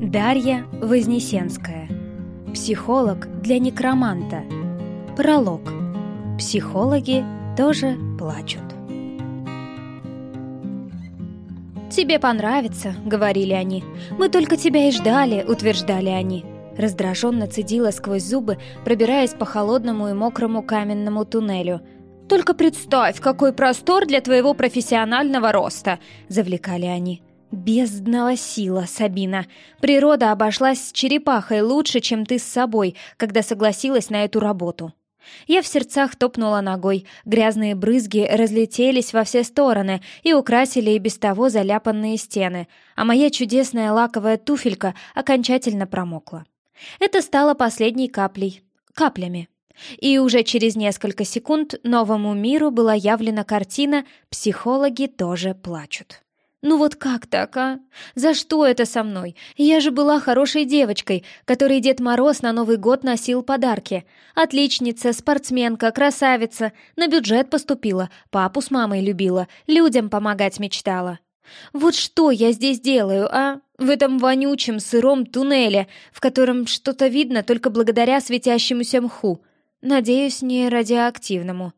Дарья Вознесенская. Психолог для некроманта. Пролог. Психологи тоже плачут. «Тебе понравится», — говорили они. «Мы только тебя и ждали», — утверждали они. Раздраженно цедила сквозь зубы, пробираясь по холодному и мокрому каменному туннелю. «Только представь, какой простор для твоего профессионального роста!» — завлекали они. «Бездного сила, Сабина! Природа обошлась с черепахой лучше, чем ты с собой, когда согласилась на эту работу!» Я в сердцах топнула ногой, грязные брызги разлетелись во все стороны и украсили и без того заляпанные стены, а моя чудесная лаковая туфелька окончательно промокла. Это стало последней каплей. Каплями. И уже через несколько секунд новому миру была явлена картина «Психологи тоже плачут». Ну вот как так, а? За что это со мной? Я же была хорошей девочкой, которой Дед Мороз на Новый год носил подарки. Отличница, спортсменка, красавица. На бюджет поступила, папу с мамой любила, людям помогать мечтала. Вот что я здесь делаю, а? В этом вонючем сыром туннеле, в котором что-то видно только благодаря светящемуся мху. Надеюсь, не радиоактивному.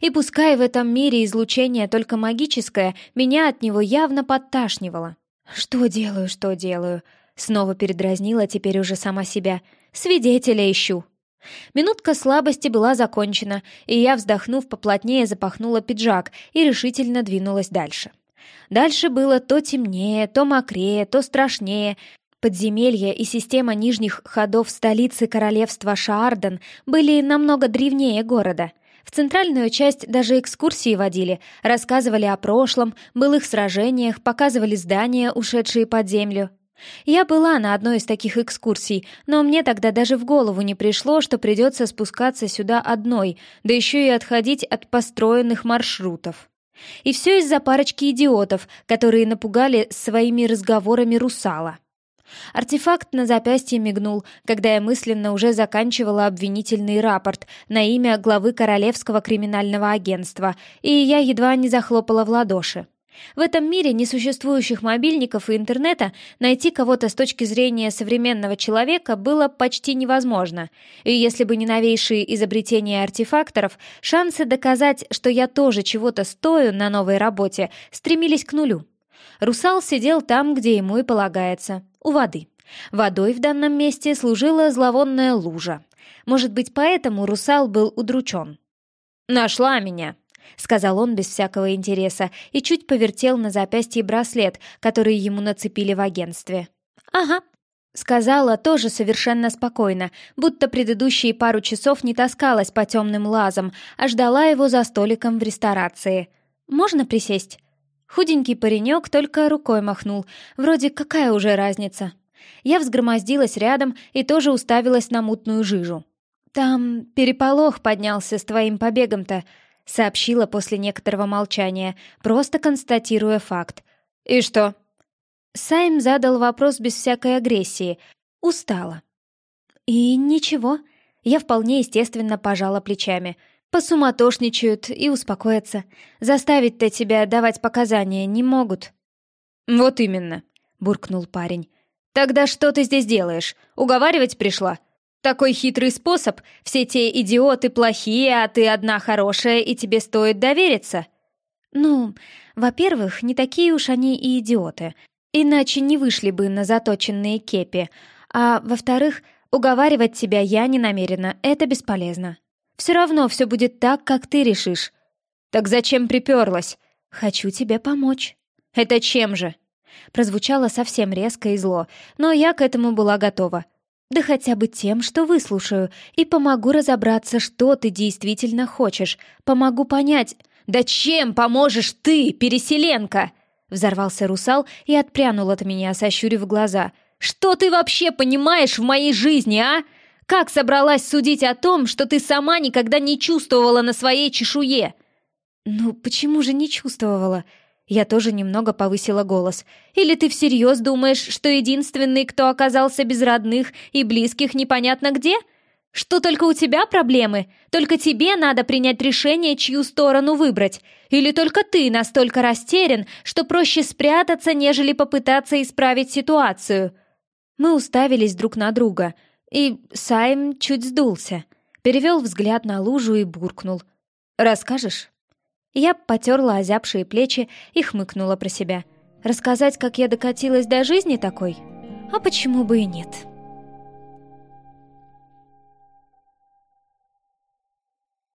И пускай в этом мире излучение только магическое, меня от него явно подташнивало. «Что делаю, что делаю?» Снова передразнила теперь уже сама себя. «Свидетеля ищу». Минутка слабости была закончена, и я, вздохнув, поплотнее запахнула пиджак и решительно двинулась дальше. Дальше было то темнее, то мокрее, то страшнее. Подземелья и система нижних ходов столицы королевства Шаарден были намного древнее города. В центральную часть даже экскурсии водили, рассказывали о прошлом, былых сражениях, показывали здания, ушедшие под землю. Я была на одной из таких экскурсий, но мне тогда даже в голову не пришло, что придется спускаться сюда одной, да еще и отходить от построенных маршрутов. И все из-за парочки идиотов, которые напугали своими разговорами русала. Артефакт на запястье мигнул, когда я мысленно уже заканчивала обвинительный рапорт на имя главы Королевского криминального агентства, и я едва не захлопала в ладоши. В этом мире несуществующих мобильников и интернета найти кого-то с точки зрения современного человека было почти невозможно. И если бы не новейшие изобретения артефакторов, шансы доказать, что я тоже чего-то стою на новой работе, стремились к нулю. Русал сидел там, где ему и полагается, у воды. Водой в данном месте служила зловонная лужа. Может быть, поэтому русал был удручен. «Нашла меня!» — сказал он без всякого интереса и чуть повертел на запястье браслет, который ему нацепили в агентстве. «Ага», — сказала тоже совершенно спокойно, будто предыдущие пару часов не таскалась по темным лазам, а ждала его за столиком в ресторации. «Можно присесть?» Худенький паренек только рукой махнул. Вроде какая уже разница? Я взгромоздилась рядом и тоже уставилась на мутную жижу. «Там переполох поднялся с твоим побегом-то», — сообщила после некоторого молчания, просто констатируя факт. «И что?» Сайм задал вопрос без всякой агрессии. Устала. «И ничего». Я вполне естественно пожала плечами — Посуматошничают и успокоятся. Заставить-то тебя давать показания не могут». «Вот именно», — буркнул парень. «Тогда что ты здесь делаешь? Уговаривать пришла? Такой хитрый способ. Все те идиоты плохие, а ты одна хорошая, и тебе стоит довериться». «Ну, во-первых, не такие уж они и идиоты. Иначе не вышли бы на заточенные кепи. А во-вторых, уговаривать тебя я не намерена, это бесполезно. Все равно все будет так, как ты решишь. Так зачем приперлась? Хочу тебе помочь. Это чем же? Прозвучало совсем резко и зло, но я к этому была готова. Да хотя бы тем, что выслушаю, и помогу разобраться, что ты действительно хочешь. Помогу понять... «Да чем поможешь ты, переселенка?» Взорвался русал и отпрянул от меня, сощурив глаза. «Что ты вообще понимаешь в моей жизни, а? Как собралась судить о том, что ты сама никогда не чувствовала на своей чешуе?» «Ну, почему же не чувствовала?» Я тоже немного повысила голос. «Или ты всерьез думаешь, что единственный, кто оказался без родных и близких непонятно где? Что только у тебя проблемы? Только тебе надо принять решение, чью сторону выбрать? Или только ты настолько растерян, что проще спрятаться, нежели попытаться исправить ситуацию?» Мы уставились друг на друга, и Сайм чуть сдулся. Перевел взгляд на лужу и буркнул. «Расскажешь?» Я потерла озябшие плечи и хмыкнула про себя. «Рассказать, как я докатилась до жизни такой? А почему бы и нет?»